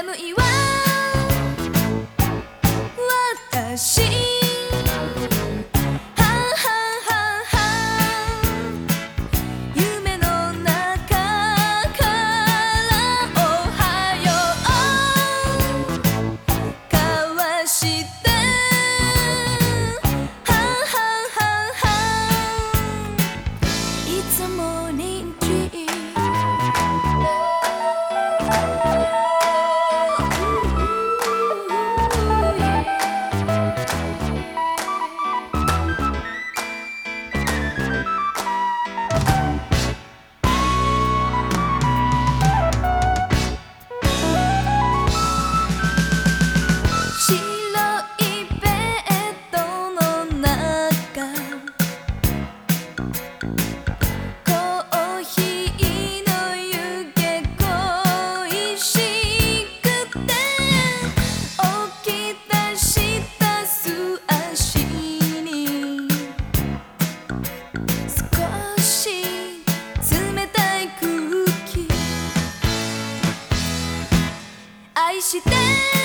寒いわ私ははは夢のなからおは。ようかわしてははははいつも人気して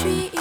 tree